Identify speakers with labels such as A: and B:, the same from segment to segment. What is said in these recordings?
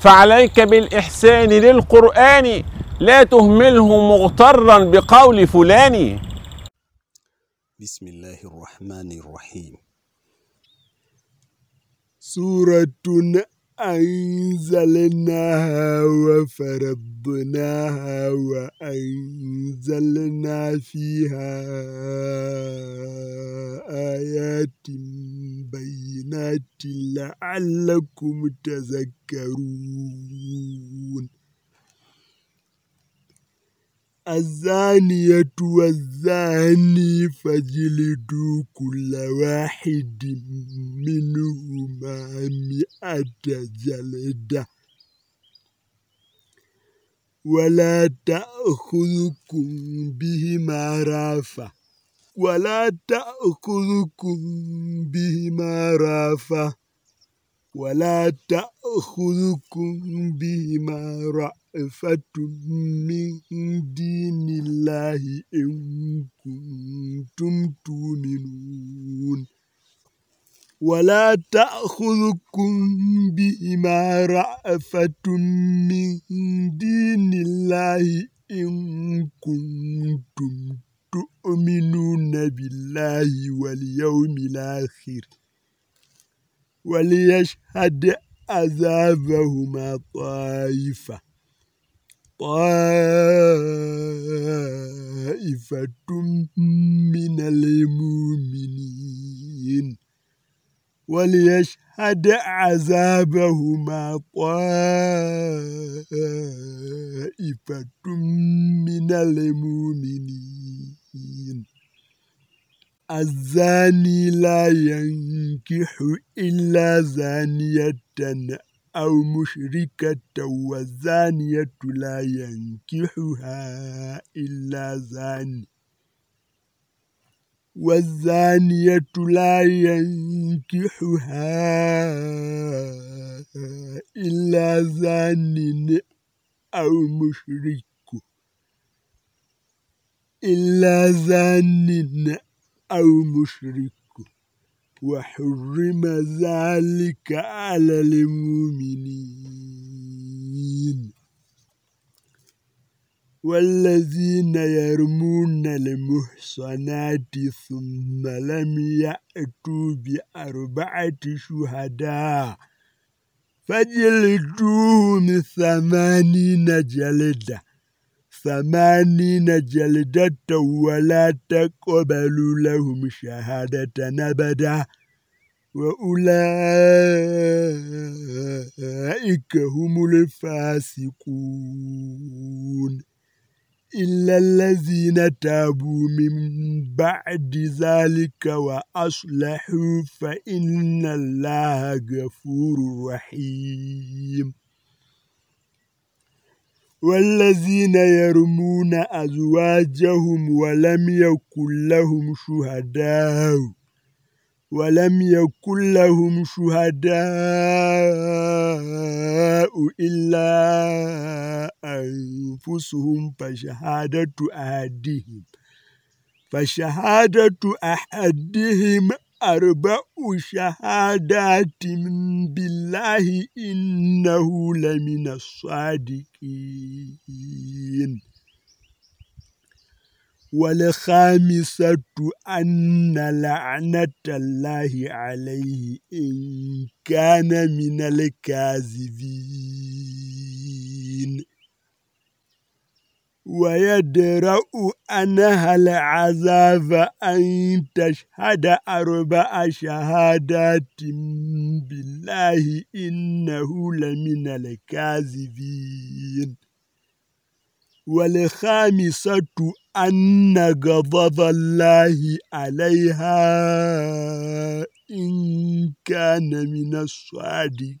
A: فعليك بالإحسان للقرآن لا تهمله مغترا بقول فلان.
B: بسم الله الرحمن الرحيم.
C: سورة أنزلناها وفرضناها وأنزلنا فيها آيات بينات لعلكم تذكرون الزانية والزاني فاجلدوا كل واحد منهما مئة جلدة ولا تأخذكم بهما رافة ولا تأخذكم بهما رافة ولا تأخذكم بهما رأفة من دين الله إن كنتم تؤمنون ولا تأخذكم بهما رأفة من دين الله إن كنتم تؤمنون بالله واليوم الآخر وليشهد عذابهما طائفة طائفة من المؤمنين. وليشهد عذابهما طائفة من المؤمنين. الزاني لا ينكح إلا زانية أو مشركة والزانية لا ينكحها إلا زاني. والزانية لا ينكحها إلا زان أو مشرك. إلا زان أو مشرك وحرم ذلك على المؤمنين. والذين يرمون المحصنات ثم لم يأتوا بأربعة شهداء فجلدوهم ثمانين جلدة. ثمانين جلدة ولا تقبلوا لهم شهادة أبدا. وأولئك هم الفاسقون. إلا الذين تابوا من بعد ذلك وأصلحوا فإن الله غفور رحيم. والذين يرمون أزواجهم ولم يكن لهم شهداء ولم يكن لهم شهداء إلا أنفسهم فشهادة أحدهم فشهادة أحدهم أربع شهادات بالله إنه لمن الصادقين. والخامسة أن لعنة الله عليه إن كان من الكاذبين. ويدرأ أنها العذاب أن تشهد أربع شهادات بالله إنه لمن الكاذبين. والخامسة أن غضب الله عليها إن كان من الصادقين.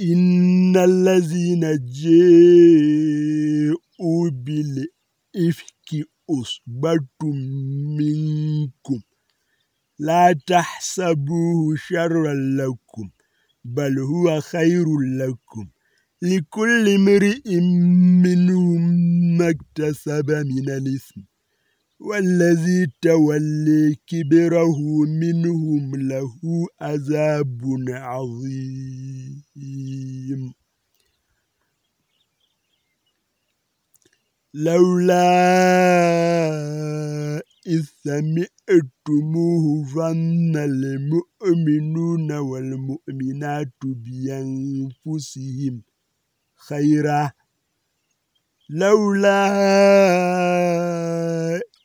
C: إن الذين جاءوا بالإفك أصبت منكم لا تحسبوه شرا لكم بل هو خير لكم لكل امرئ منهم ما اكتسب من الإثم والذي تولي كبره منهم له عذاب عظيم. لولا إذ سمعتموه ظن المؤمنون والمؤمنات بأنفسهم خيرا. لولا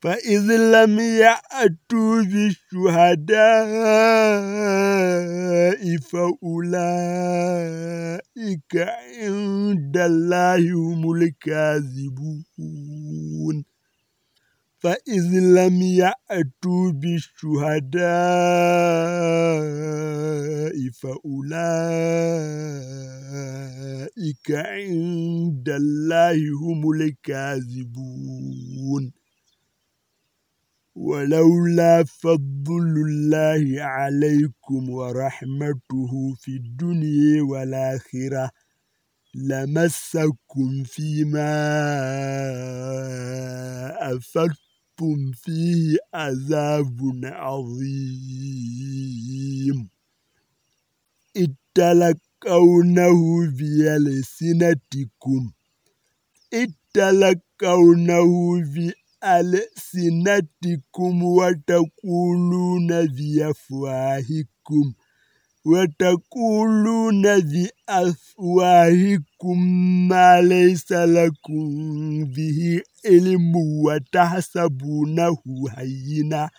C: فإذ لم يأتوا بالشهداء فأولئك عند الله هم الكاذبون. فإذ لم يأتوا بالشهداء فأولئك عند الله هم الكاذبون. ولولا فضل الله عليكم ورحمته في الدنيا والآخرة لمسكم فيما أفدتم فيه عذاب عظيم. اتلقونه بألسنتكم. اتلقونه بألسنتكم ألسنتكم وتقولون بأفواهكم وتقولون بأفواهكم ما ليس لكم به علم وتحسبونه هينا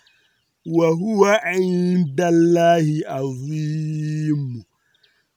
C: وهو عند الله عظيم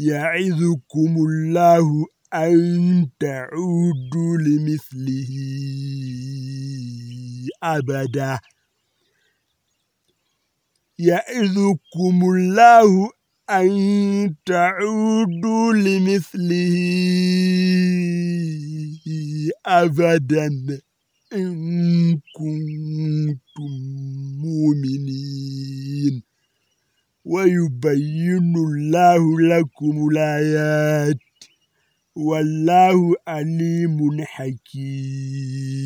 C: يعظكم الله أن تعودوا لمثله أبدا. يعظكم الله أن تعودوا لمثله أبدا. إن كنتم مؤمنين. ويبين الله لكم الآيات. والله عليم حكيم.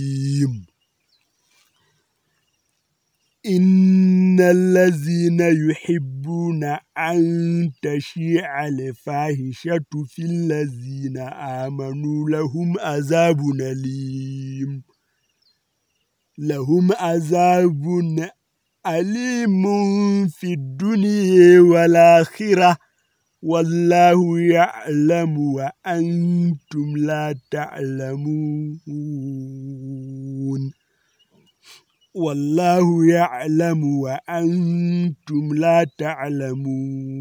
C: إن الذين يحبون أن تشيع الفاحشة في الذين آمنوا لهم عذاب أليم. لهم عذاب عليم في الدنيا والآخرة. والله يعلم وأنتم لا تعلمون. والله يعلم وأنتم لا تعلمون.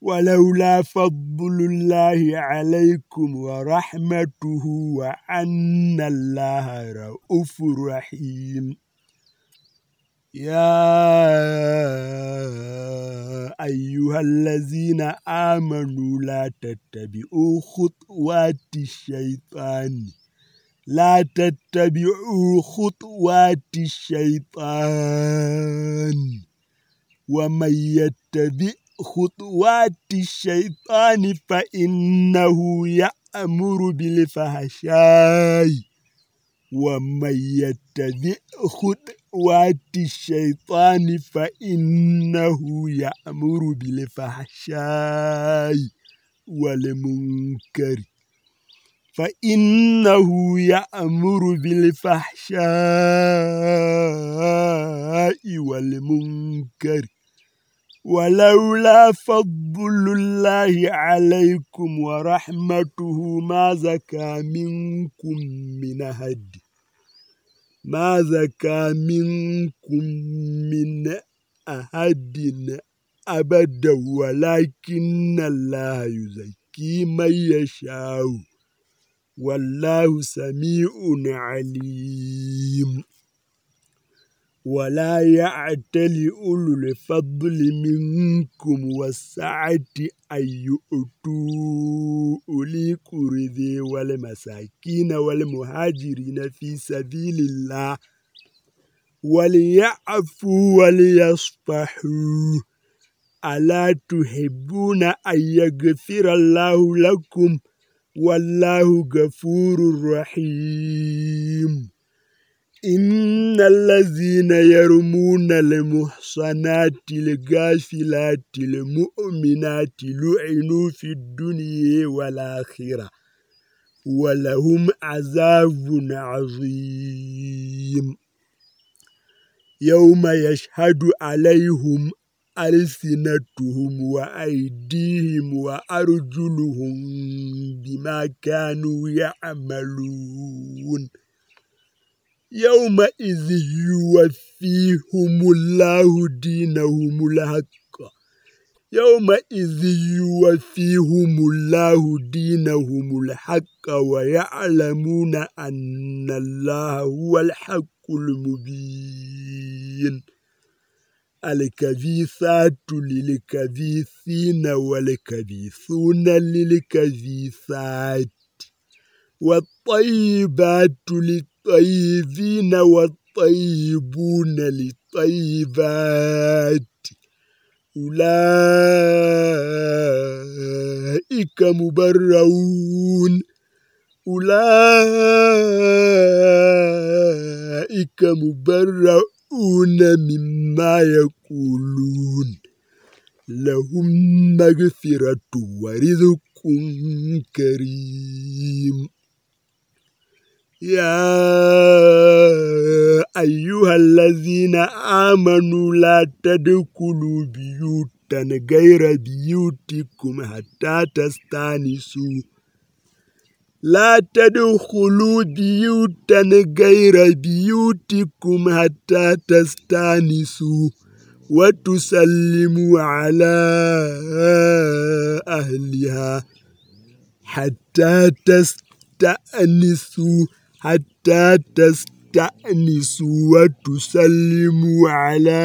C: ولولا فضل الله عليكم ورحمته وأن الله رؤوف رحيم. يا أيها الذين آمنوا لا تتبعوا خطوات الشيطان. لا تتبعوا خطوات الشيطان. ومن يتبع خطوات الشيطان فإنه يأمر بالفحشاء. ومن يتبع خطوات الشيطان فإنه يأمر بالفحشاء والمنكر. فإنه يأمر بالفحشاء والمنكر. ولولا فضل الله عليكم ورحمته ما زكى منكم من أحد. ما زكى منكم من أحد أبدا ولكن الله يزكي من يشاء. والله سميع عليم. ولا يعتل أولو الفضل منكم والسعة أن يؤتوا أولي قرذي والمساكين والمهاجرين في سبيل الله وليعفوا وليصفحوا. ألا تحبون أن يغفر الله لكم؟ والله غفور رحيم. إن الذين يرمون المحصنات الغافلات المؤمنات لعنوا في الدنيا والآخرة ولهم عذاب عظيم. يوم يشهد عليهم ألسنتهم وأيديهم وأرجلهم بما كانوا يعملون. يومئذ يوفيهم الله دينهم الحق. يومئذ يوفيهم الله دينهم الحق ويعلمون أن الله هو الحق المبين. الكبيثات للكبيثين والكبيثون للكبيثات والطيبات للطيبين والطيبون للطيبات. أولئك مبرؤون. أولئك مبرؤون مما يقولون. لهم مغفرة ورزق كريم. يا أيها الذين آمنوا لا تدخلوا بيوتا غير بيوتكم حتى تستأنسوا. لا تدخلوا بيوتا غير بيوتكم حتى تستأنسوا وتسلموا على أهلها حتى تستأنسوا. حتى تستأنسوا وتسلموا على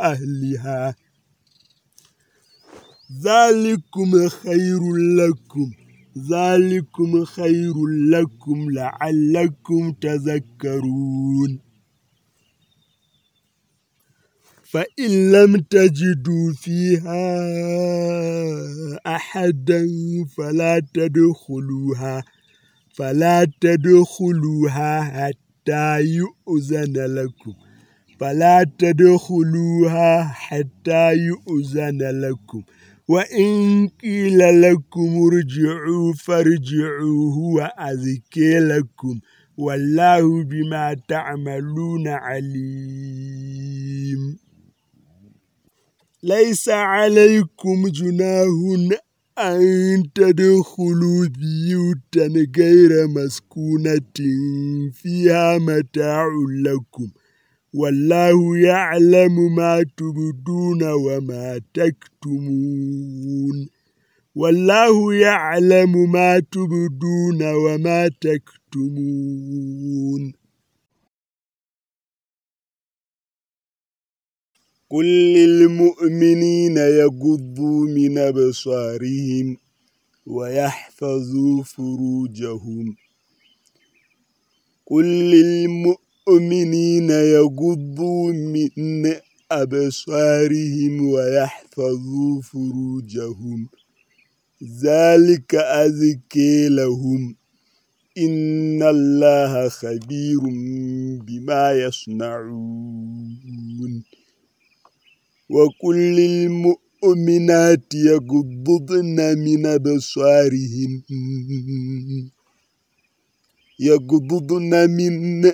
C: أهلها. ذلكم خير لكم. ذلكم خير لكم لعلكم تذكرون. فإن لم تجدوا فيها أحدا فلا تدخلوها. فلا تدخلوها حتى يؤذن لكم. فلا تدخلوها حتى يؤذن لكم. وإن قيل لكم ارجعوا فارجعوا هو أذكي لكم. والله بما تعملون عليم. ليس عليكم جناه أن تدخلوا بيوتا غير مسكونة فيها متاع لكم؟ والله يعلم ما تبدون وما تكتمون. والله يعلم ما تبدون وما تكتمون. قل للمؤمنين يغضوا من أبصارهم ويحفظوا فروجهم. قل للمؤمنين يغضوا من أبصارهم ويحفظوا فروجهم. ذلك أزكي لهم. إن الله خبير بما يصنعون. وكل المؤمنات يغضضن من أبصارهن يغضضن من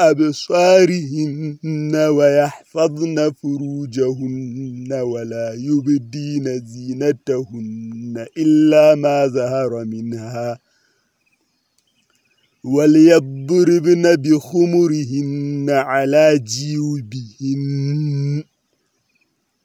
C: أبصارهن ويحفظن فروجهن ولا يبدين زينتهن إلا ما ظهر منها. وليضربن بخمرهن على جيوبهن.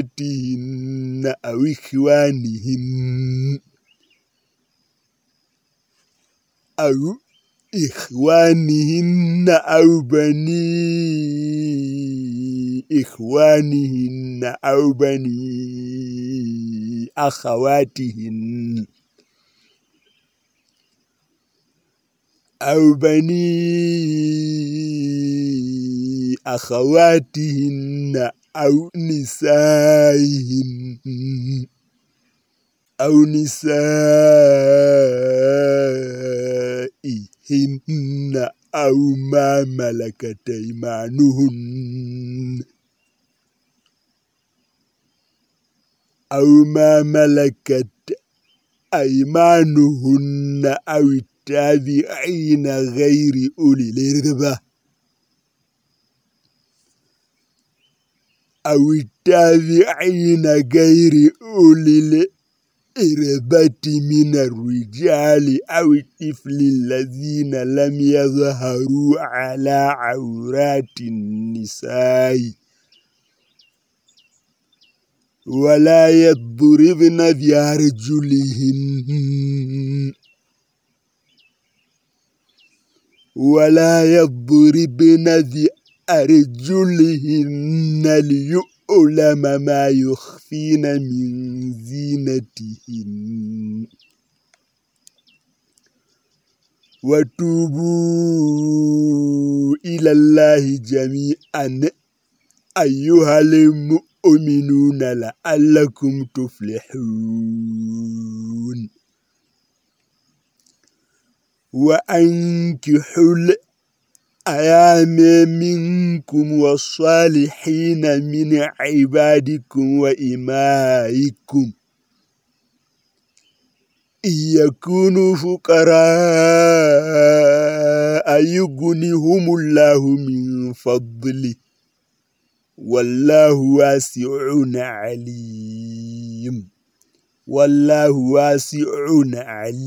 C: بعولتهن أو إخوانهن أو إخوانهن أو بني إخوانهن أو بني أخواتهن أو بني أخواتهن أو نسائهن أو نسائهن أو ما ملكت أيمانهن. أو ما ملكت أيمانهن أو التابعين غير أولي الإربة. أو التابعين غير أولي الإربة من الرجال أو الطفل الذين لم يظهروا على عورات النساء ولا يضربن بأرجلهن ولا يضربن بأرجلهن ليؤلم ما يخفين من زينتهن. وتوبوا إلى الله جميعا. أيها المؤمنون لعلكم تفلحون. وأنكحوا الأيام منكم والصالحين من عبادكم وإمائكم. إن يكونوا فقراء يغنهم الله من فضله. والله واسع عليم. والله واسع عليم.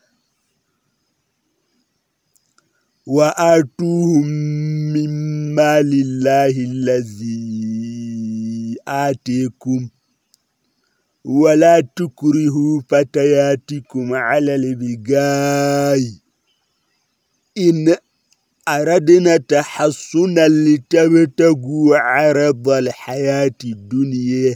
C: وآتوهم مما لله الذي آتيكم ولا تكرهوا فتياتكم على البغاء إن أردنا تحصنا لتبتغوا عرض الحياة الدنيا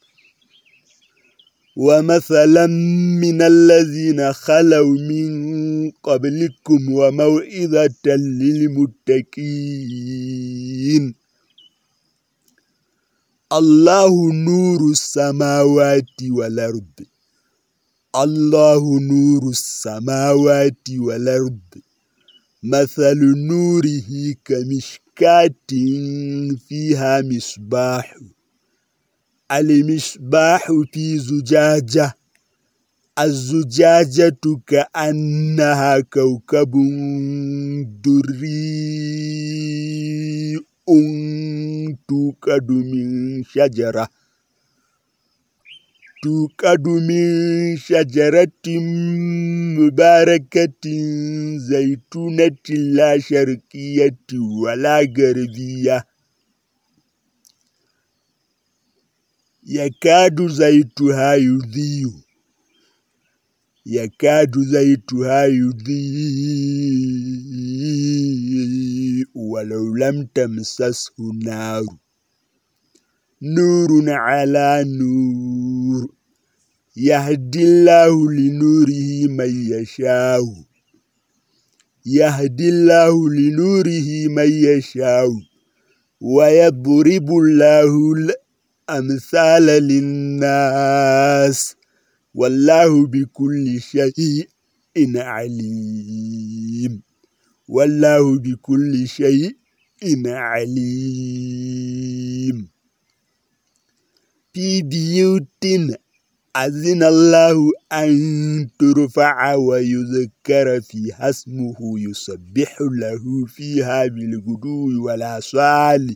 C: ومثلا من الذين خلوا من قبلكم وموئذة للمتقين. الله نور السماوات والأرض. الله نور السماوات والأرض. مثل نوره كمشكاة فيها مصباح. المصباح في زجاجة الزجاجة كأنها كوكب دري توكد من شجرة توكد من شجرة مباركة زيتونة لا شرقية ولا غربية يكاد زيتها يضيء يكاد زيتها يضيء ولو لم تمسسه نار نور على نور يهدي الله لنوره من يشاء يهدي الله لنوره من يشاء ويضرب الله الأمثال للناس والله بكل شيء عليم. والله بكل شيء عليم. في بيوت أذن الله أن ترفع ويذكر فيها اسمه يسبح له فيها بالغدو والأصال.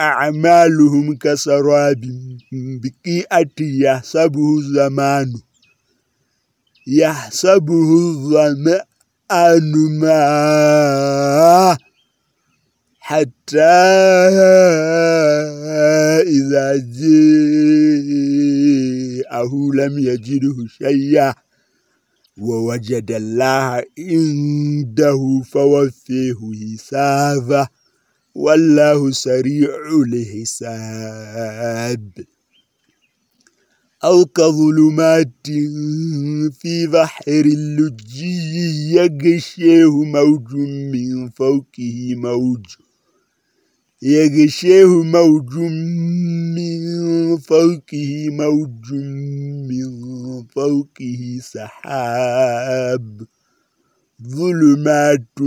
C: أعمالهم كسراب بقيئة يحسبه الزمان يحسبه الظمآن ماء حتى إذا جاءه لم يجده شيئا ووجد الله عنده فوفيه حسابه والله سريع الحساب. أو كظلمات في بحر اللجي يغشيه موج من فوقه موج. يغشيه موج من فوقه موج من فوقه سحاب. ظلمات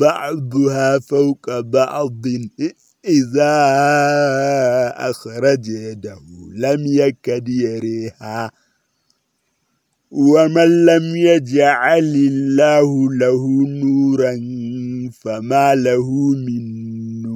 C: بعضها فوق بعض إذا أخرج يده لم يكد يريها. ومن لم يجعل الله له نورا فما له من نور.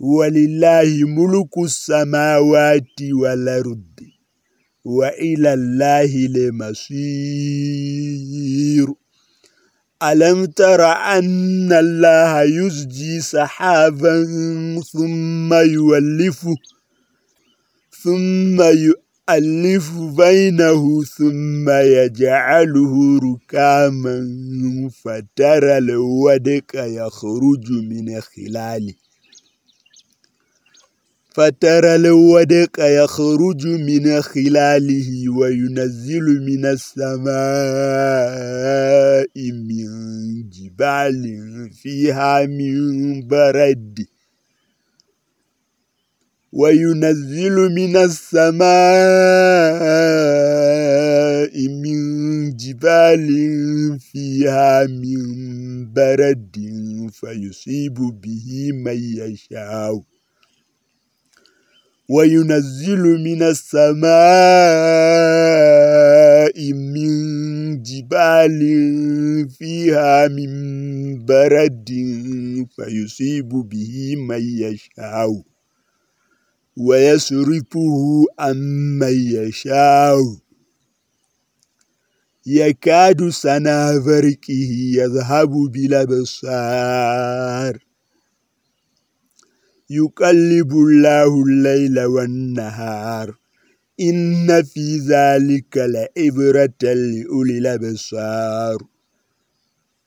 C: ولله ملك السماوات والأرض وإلى الله المصير. ألم تر أن الله يزجي سحابا ثم يولفه ثم يؤلف بينه ثم يجعله ركاما فترى الودك يخرج من خلاله. فترى الودق يخرج من خلاله وينزل من السماء من جبال فيها من برد. وينزل من السماء من جبال فيها من برد فيصيب به من يشاء. وينزل من السماء من جبال فيها من برد فيصيب به من يشاء ويصرفه عن من يشاء. يكاد سنا برقه يذهب بالأبصار. يقلب الله الليل والنهار. إن في ذلك لعبرة لأولي الأبصار.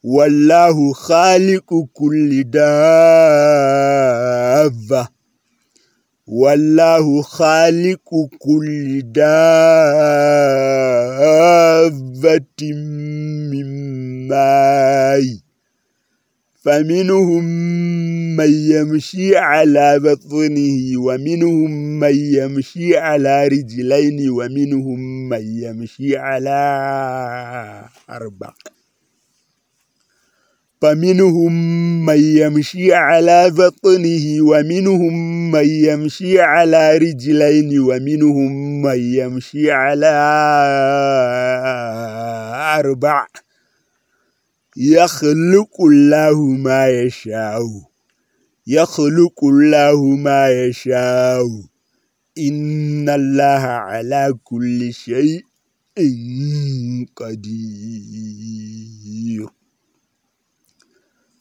C: والله خالق كل دابة. والله خالق كل دابة من ماء. فمنهم من يمشي على بطنه ومنهم من يمشي على رجلين ومنهم من يمشي على أربع. فمنهم من يمشي على بطنه ومنهم من يمشي على رجلين ومنهم من يمشي على أربع. يخلق الله ما يشاء. يخلق الله ما يشاء. إن الله على كل شيء قدير.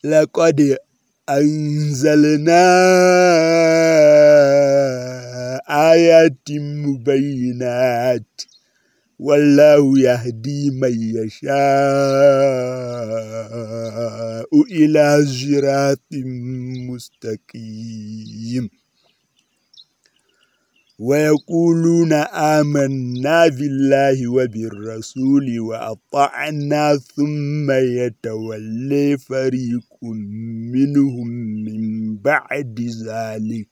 C: لقد أنزلنا آيات مبينات. والله يهدي من يشاء إلى صراط مستقيم. ويقولون آمنا بالله وبالرسول وأطعنا ثم يتولي فريق منهم من بعد ذلك.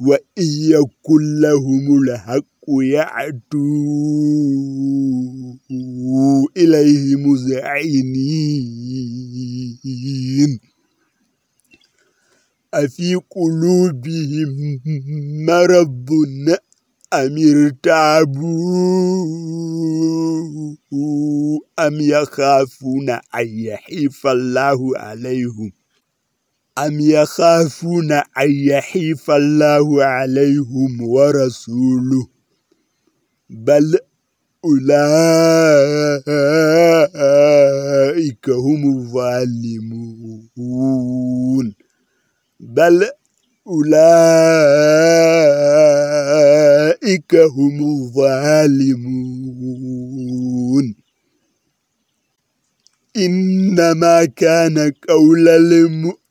C: وإن يكن لهم الحق يعدوا إليه مذعنين أفي قلوبهم مرض أم ارتابوا أم يخافون أن يحيف الله عليهم؟ أم يخافون أن يحيف الله عليهم ورسوله بل أولئك هم الظالمون بل فأولئك هم الظالمون إنما كان قول المؤمنين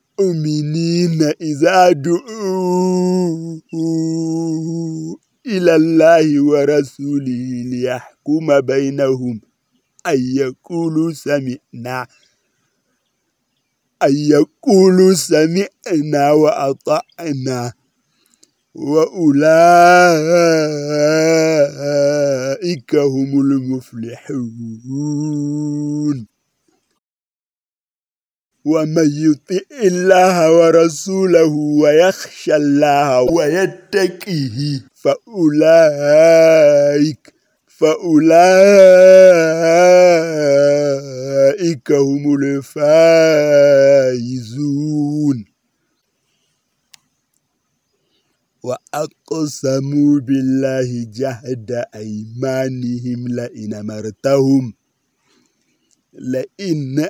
C: إذا دعوا إلى الله ورسوله ليحكم بينهم أن يقولوا سمعنا أن يقولوا سمعنا وأطعنا. وأولئك هم المفلحون. ومن يطع الله ورسوله ويخشى الله ويتقيه فأولئك فأولئك هم الفائزون. وأقسموا بالله جهد أيمانهم لئن مرتهم لئن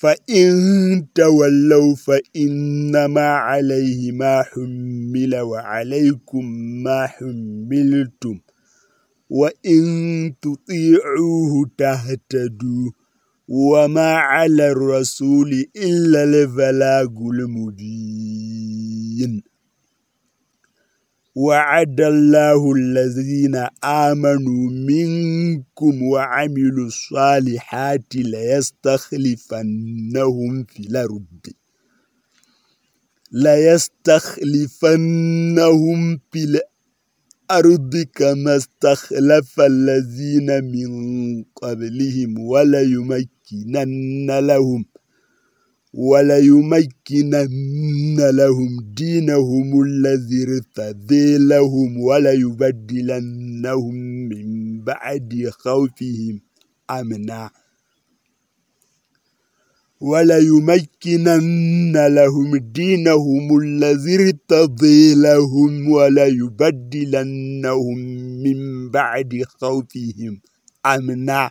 C: فإن تولوا فإنما عليه ما حمل وعليكم ما حملتم وإن تطيعوه تهتدوا وما على الرسول إلا البلاغ المبين. وعد الله الذين آمنوا منكم وعملوا الصالحات ليستخلفنهم في الأرض. ليستخلفنهم في الأرض كما استخلف الذين من قبلهم وليمكنن لهم وليمكنن لهم دينهم الذي ارتدي لهم وليبدلنهم من بعد خوفهم. أمنا وليمكنن لهم دينهم الذي ارتضي لهم وليبدلنهم من بعد خوفهم. أمنا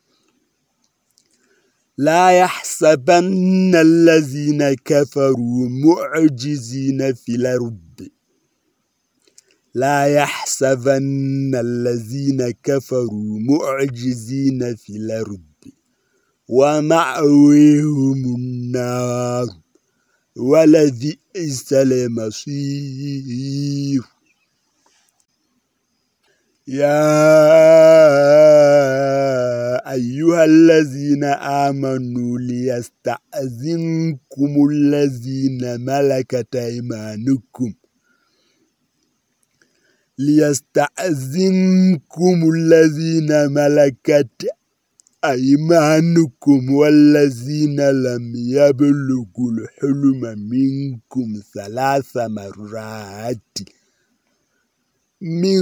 C: لا يحسبن الذين كفروا معجزين في الأرض. لا يحسبن الذين كفروا معجزين في الأرض. ومأويهم النار. ولبئس المصير. يا أيها الذين آمنوا ليستأذنكم الذين ملكت أيمانكم. ليستأذنكم الذين ملكت أيمانكم والذين لم يبلغوا الحلم منكم ثلاث مرات. من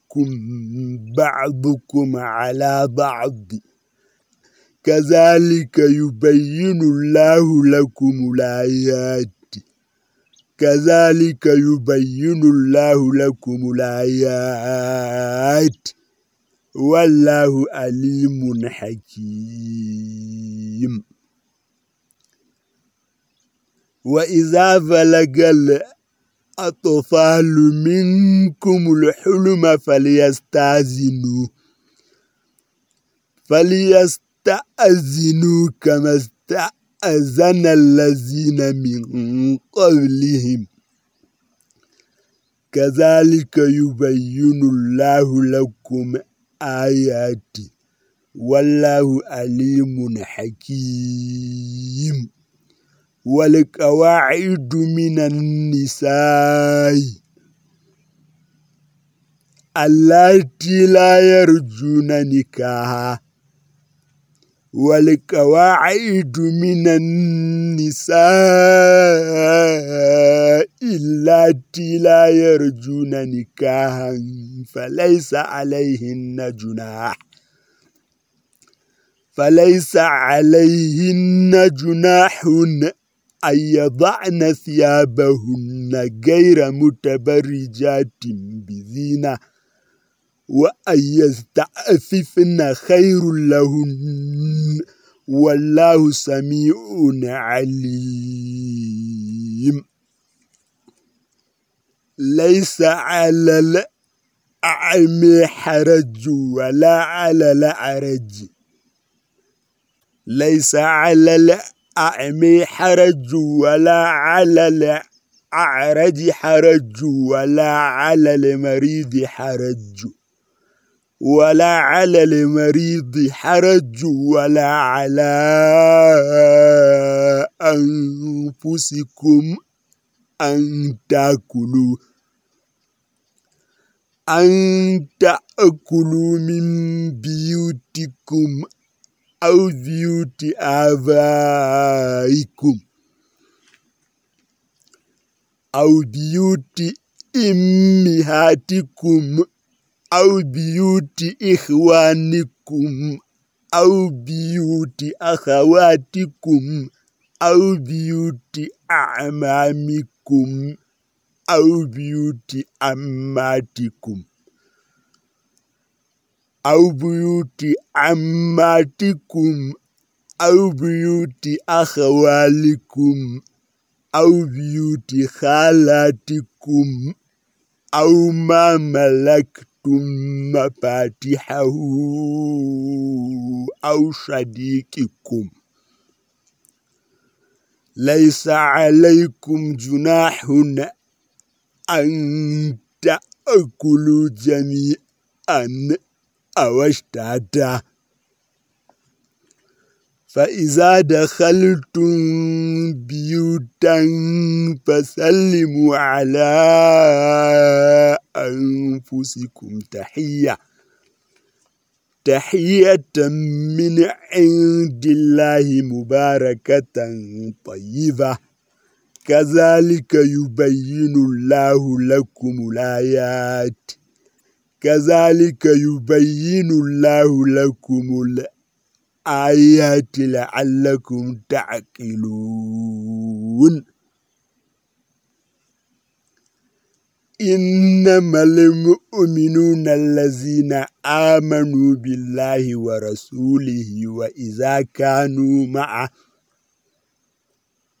C: يَنصُرَنَّكُمْ بَعْضُكُمْ عَلَى بَعْضٍ. كَذَلِكَ يُبَيِّنُ اللَّهُ لَكُمُ الْآيَاتِ. كَذَلِكَ يُبَيِّنُ اللَّهُ لَكُمُ الْآيَاتِ. وَاللَّهُ عَلِيمٌ حَكِيمٌ. وَإِذَا بَلَغَ الأطفال منكم الحلم فليستأذنوا. فليستأذنوا كما استأذن الذين من قبلهم. كذلك يبين الله لكم آياتي. والله عليم حكيم. والقواعد من النساء اللاتي لا يرجون نكاها والقواعد من النساء اللاتي لا يرجون نكاها فليس عليهن جناح. فليس عليهن جناح أن يضعن ثيابهن غير متبرجات بزينة وأن يستعففن خير لهن. والله سميع عليم. ليس على الأعمى حرج ولا على الأعرج. ليس على الأعمى حرج ولا على الأعرج حرج ولا على المريض حرج. ولا على المريض حرج ولا على أنفسكم أن تأكلوا أن تأكلوا من بيوتكم. أو بيوت آبائكم أو بيوت إمهاتكم أو بيوت إخوانكم أو بيوت أخواتكم أو بيوت أعمامكم أو بيوت أماتكم أو بيوت عماتكم أو بيوت أخوالكم أو بيوت خالاتكم أو ما ملكتم مفاتحه أو صديقكم ليس عليكم جناح أن تأكلوا جميعا. أو اشتاتا فإذا دخلتم بيوتا فسلموا على أنفسكم. تحية. تحية من عند الله مباركة طيبة. كذلك يبين الله لكم الآيات. كذلك يبين الله لكم الآيات لعلكم تعقلون. إنما المؤمنون الذين آمنوا بالله ورسوله وإذا كانوا معه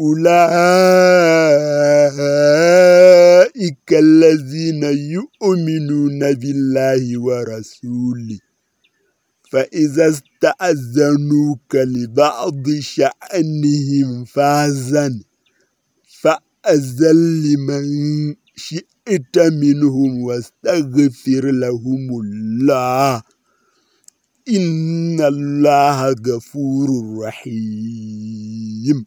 C: أولئك الذين يؤمنون بالله ورسوله فإذا استأذنوك لبعض شأنهم فازن فأذن لمن شئت منهم واستغفر لهم الله. إن الله غفور رحيم.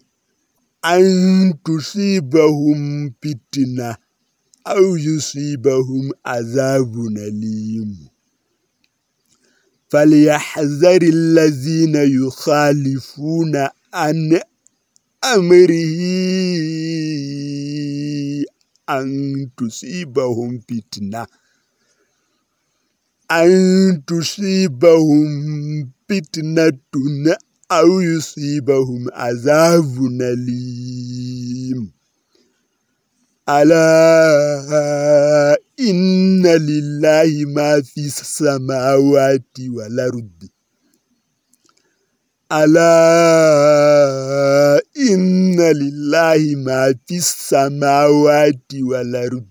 C: ان تصيبهم فتنه أو يصيبهم عذاب اليم فليحذر الذين يخالفون عن امره ان تصيبهم فتنه أن تصيبهم فتنة أو يصيبهم عذاب أليم. ألا إن لله ما في السماوات والأرض. ألا إن لله ما في السماوات والأرض.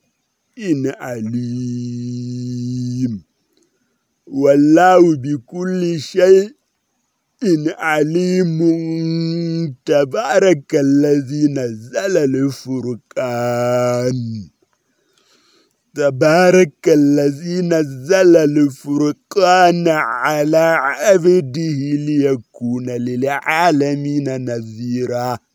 C: عليم. والله بكل شيء إن عليم. تبارك الذي نزل الفرقان. تبارك الذي نزل الفرقان على عبده ليكون للعالمين نذيراً.